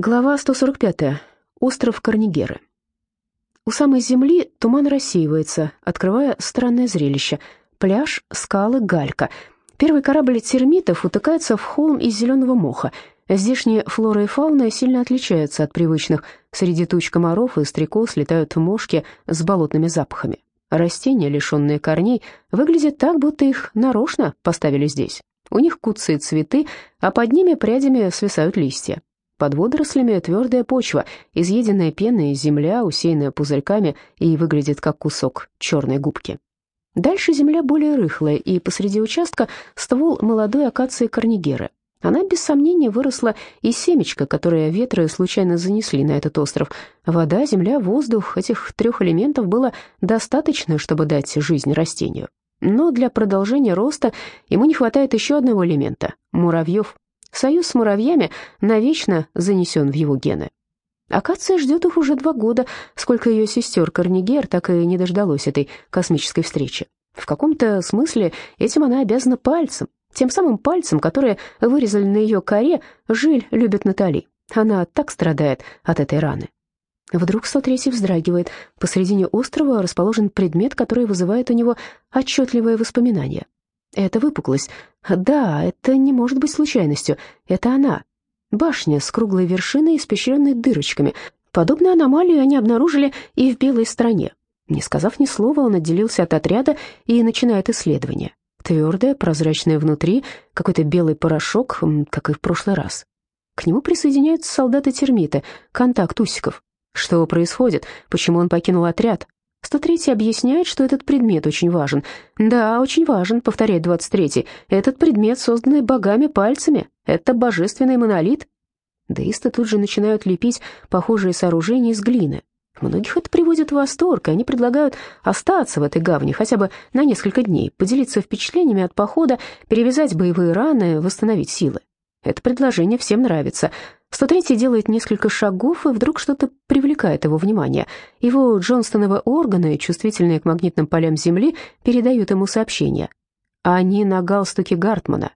Глава 145. Остров Корнигеры. У самой земли туман рассеивается, открывая странное зрелище. Пляж, скалы, галька. Первый корабль термитов утыкается в холм из зеленого моха. Здешние флора и фауна сильно отличаются от привычных. Среди туч комаров и стрекоз летают мошки с болотными запахами. Растения, лишенные корней, выглядят так, будто их нарочно поставили здесь. У них куцые цветы, а под ними прядями свисают листья. Под водорослями твердая почва, изъеденная пеной земля, усеянная пузырьками и выглядит как кусок черной губки. Дальше земля более рыхлая, и посреди участка ствол молодой акации корнигеры. Она, без сомнения, выросла из семечка, которое ветры случайно занесли на этот остров. Вода, земля, воздух — этих трех элементов было достаточно, чтобы дать жизнь растению. Но для продолжения роста ему не хватает еще одного элемента — муравьев. Союз с муравьями навечно занесен в его гены. Акация ждет их уже два года, сколько ее сестер Корнигер так и не дождалось этой космической встречи. В каком-то смысле этим она обязана пальцем, тем самым пальцем, которые вырезали на ее коре, жиль любит Натали. Она так страдает от этой раны. Вдруг 103 вздрагивает. Посредине острова расположен предмет, который вызывает у него отчетливое воспоминание. Это выпуклость. Да, это не может быть случайностью. Это она. Башня с круглой вершиной, испещренной дырочками. Подобную аномалию они обнаружили и в белой стране. Не сказав ни слова, он отделился от отряда и начинает исследование. Твердое, прозрачное внутри, какой-то белый порошок, как и в прошлый раз. К нему присоединяются солдаты-термиты, контакт усиков. Что происходит? Почему он покинул отряд? 103 объясняет, что этот предмет очень важен. Да, очень важен, повторяет 23 Этот предмет, созданный богами пальцами. Это божественный монолит. Деисты тут же начинают лепить похожие сооружения из глины. Многих это приводит в восторг, и они предлагают остаться в этой гавани хотя бы на несколько дней, поделиться впечатлениями от похода, перевязать боевые раны, восстановить силы. Это предложение всем нравится. 103 делает несколько шагов, и вдруг что-то привлекает его внимание. Его Джонстоновы органы, чувствительные к магнитным полям Земли, передают ему сообщение. Они на галстуке Гартмана.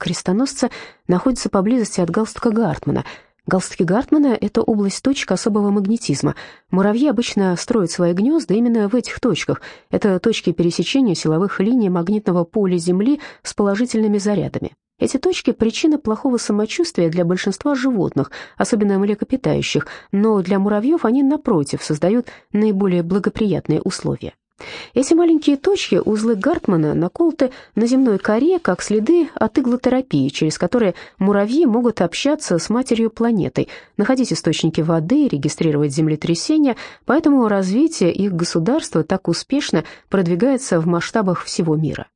Крестоносцы находятся поблизости от галстука Гартмана. Галстуки Гартмана — это область точек особого магнетизма. Муравьи обычно строят свои гнезда именно в этих точках. Это точки пересечения силовых линий магнитного поля Земли с положительными зарядами. Эти точки – причина плохого самочувствия для большинства животных, особенно млекопитающих, но для муравьев они, напротив, создают наиболее благоприятные условия. Эти маленькие точки, узлы Гартмана, наколоты на земной коре, как следы от иглотерапии, через которые муравьи могут общаться с матерью планетой, находить источники воды, регистрировать землетрясения, поэтому развитие их государства так успешно продвигается в масштабах всего мира.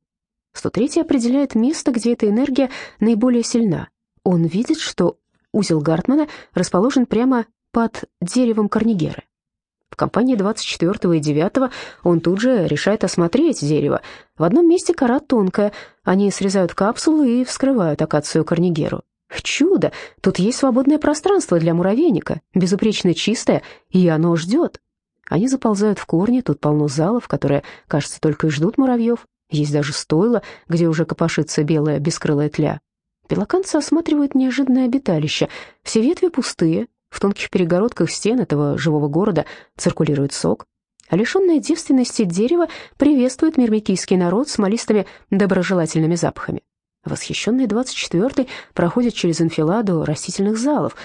103 определяет место, где эта энергия наиболее сильна. Он видит, что узел Гартмана расположен прямо под деревом Корнигеры. В компании 24 и 9 он тут же решает осмотреть дерево. В одном месте кора тонкая, они срезают капсулу и вскрывают акацию Корнигеру. Чудо! Тут есть свободное пространство для муравейника, безупречно чистое, и оно ждет. Они заползают в корни, тут полно залов, которые, кажется, только и ждут муравьев. Есть даже стойло, где уже копошится белая бескрылая тля. Пелоканцы осматривают неожиданное обиталище. Все ветви пустые, в тонких перегородках стен этого живого города циркулирует сок. А лишенное девственности дерево приветствует мирмикийский народ смолистыми доброжелательными запахами. Восхищенный 24-й проходит через анфиладу растительных залов.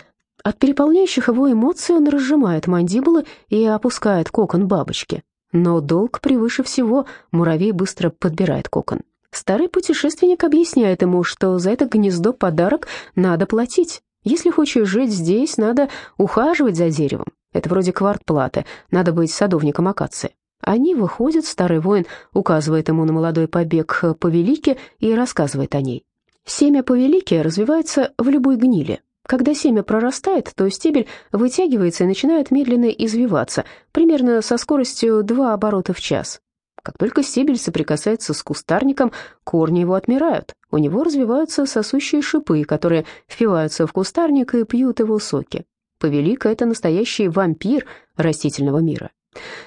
От переполняющих его эмоций он разжимает мандибулы и опускает кокон бабочки. Но долг превыше всего, муравей быстро подбирает кокон. Старый путешественник объясняет ему, что за это гнездо подарок надо платить. Если хочешь жить здесь, надо ухаживать за деревом. Это вроде квартплаты, надо быть садовником акации. Они выходят, старый воин указывает ему на молодой побег повелики и рассказывает о ней. Семя повелики развивается в любой гниле, когда семя прорастает, то стебель вытягивается и начинает медленно извиваться, примерно со скоростью 2 оборота в час. Как только стебель соприкасается с кустарником, корни его отмирают. У него развиваются сосущие шипы, которые впиваются в кустарник и пьют его соки. Повелика — это настоящий вампир растительного мира.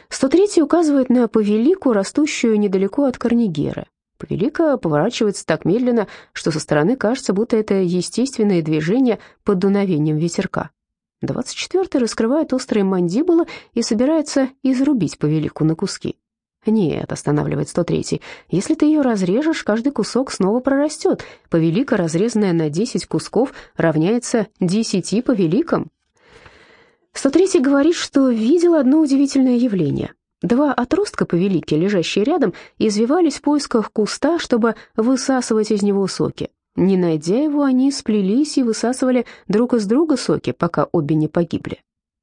103 указывает на повелику, растущую недалеко от Корнигера. Повелика поворачивается так медленно, что со стороны кажется, будто это естественное движение под дуновением ветерка. 24-й раскрывает острые мандибулы и собирается изрубить повелику на куски. «Нет», — останавливает 103-й, «если ты ее разрежешь, каждый кусок снова прорастет. Повелика, разрезанная на 10 кусков, равняется 10 повеликам». 103-й говорит, что видел одно удивительное явление. Два отростка повелики, лежащие рядом, извивались в поисках куста, чтобы высасывать из него соки. Не найдя его, они сплелись и высасывали друг из друга соки, пока обе не погибли.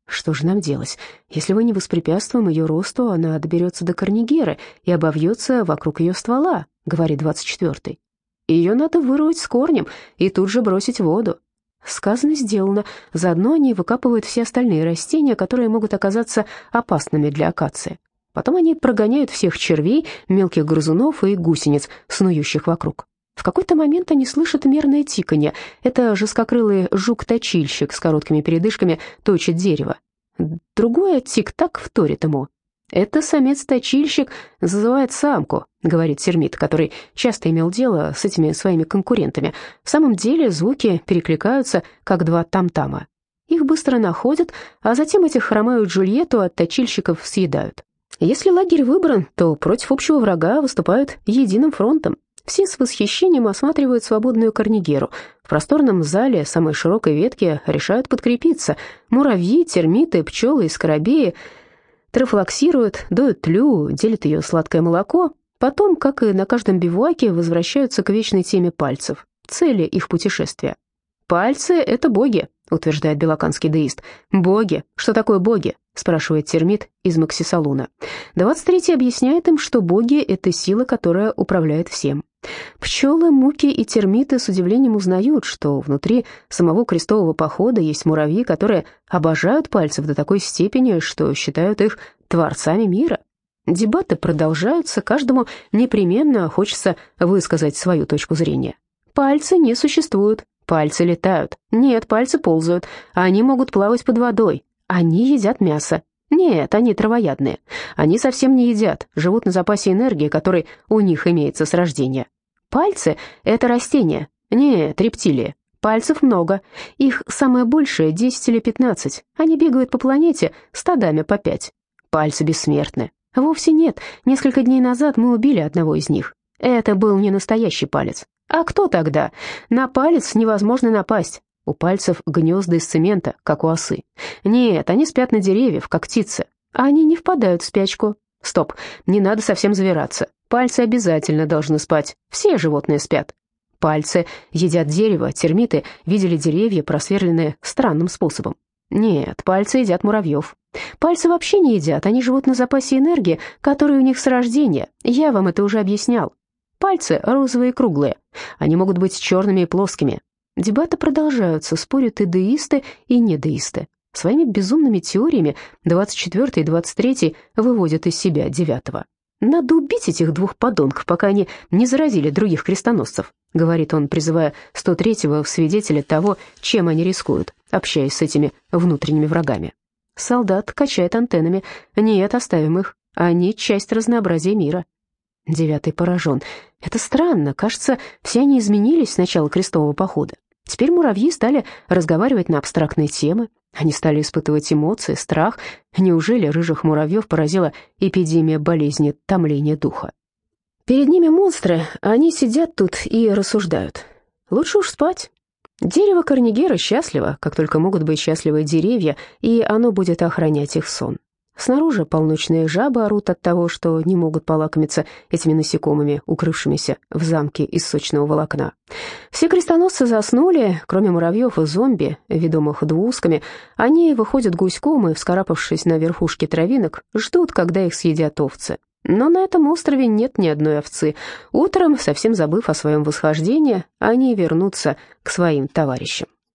Что же нам делать? Если мы не воспрепятствуем ее росту, она доберется до Корнигеры и обовьется вокруг ее ствола, говорит 24-й. Ее надо вырвать с корнем и тут же бросить в воду. Сказано, сделано. Заодно они выкапывают все остальные растения, которые могут оказаться опасными для акации. Потом они прогоняют всех червей, мелких грызунов и гусениц, снующих вокруг. В какой-то момент они слышат мерное тиканье. Это жесткокрылый жук-точильщик с короткими передышками точит дерево. Другое тик-так вторит ему. «Это самец-точильщик зазывает самку», — говорит термит, который часто имел дело с этими своими конкурентами. В самом деле звуки перекликаются, как два там-тама. Их быстро находят, а затем этих хромают Джульетту от точильщиков съедают. Если лагерь выбран, то против общего врага выступают единым фронтом. Все с восхищением осматривают свободную корнигеру. В просторном зале самой широкой ветки решают подкрепиться. Муравьи, термиты, пчелы и скоробеи трофлоксируют, доют тлю, делят ее сладкое молоко. Потом, как и на каждом бивуаке, возвращаются к вечной теме пальцев, цели их путешествия. «Пальцы — это боги», — утверждает белоканский деист. «Боги? Что такое боги?» — спрашивает термит из Максисалуна. 23-й объясняет им, что боги — это сила, которая управляет всем. Пчелы, муки и термиты с удивлением узнают, что внутри самого крестового похода есть муравьи, которые обожают пальцев до такой степени, что считают их творцами мира. Дебаты продолжаются, каждому непременно хочется высказать свою точку зрения. Пальцы не существуют, пальцы летают. Нет, пальцы ползают, они могут плавать под водой. Они едят мясо. Нет, они травоядные. Они совсем не едят, живут на запасе энергии, который у них имеется с рождения. Пальцы — это растения. Нет, рептилии. Пальцев много. Их самое большее — 10 или 15. Они бегают по планете стадами по пять. Пальцы бессмертны. Вовсе нет. Несколько дней назад мы убили одного из них. Это был не настоящий палец. А кто тогда? На палец невозможно напасть. У пальцев гнезда из цемента, как у осы. Нет, они спят на деревьях, как птицы. А они не впадают в спячку. Стоп, не надо совсем завираться. Пальцы обязательно должны спать. Все животные спят. Пальцы едят дерево, термиты видели деревья, просверленные странным способом. Нет, пальцы едят муравьев. Пальцы вообще не едят, они живут на запасе энергии, который у них с рождения. Я вам это уже объяснял. Пальцы розовые и круглые. Они могут быть черными и плоскими. Дебаты продолжаются, спорят и деисты, и недеисты. Своими безумными теориями 24 и 23 выводят из себя 9 «Надо убить этих двух подонков, пока они не заразили других крестоносцев», говорит он, призывая 103-го в свидетеля того, чем они рискуют, общаясь с этими внутренними врагами. Солдат качает антеннами. «Нет, оставим их. Они часть разнообразия мира». Девятый поражен. «Это странно. Кажется, все они изменились с начала крестового похода. Теперь муравьи стали разговаривать на абстрактные темы, они стали испытывать эмоции, страх. Неужели рыжих муравьев поразила эпидемия болезни томления духа? Перед ними монстры, они сидят тут и рассуждают. Лучше уж спать. Дерево Корнигера счастливо, как только могут быть счастливы деревья, и оно будет охранять их сон. Снаружи полночные жабы орут от того, что не могут полакомиться этими насекомыми, укрывшимися в замке из сочного волокна. Все крестоносцы заснули, кроме муравьев и зомби, ведомых двусками. Они выходят гуськом и, вскарабкавшись на верхушке травинок, ждут, когда их съедят овцы. Но на этом острове нет ни одной овцы. Утром, совсем забыв о своем восхождении, они вернутся к своим товарищам.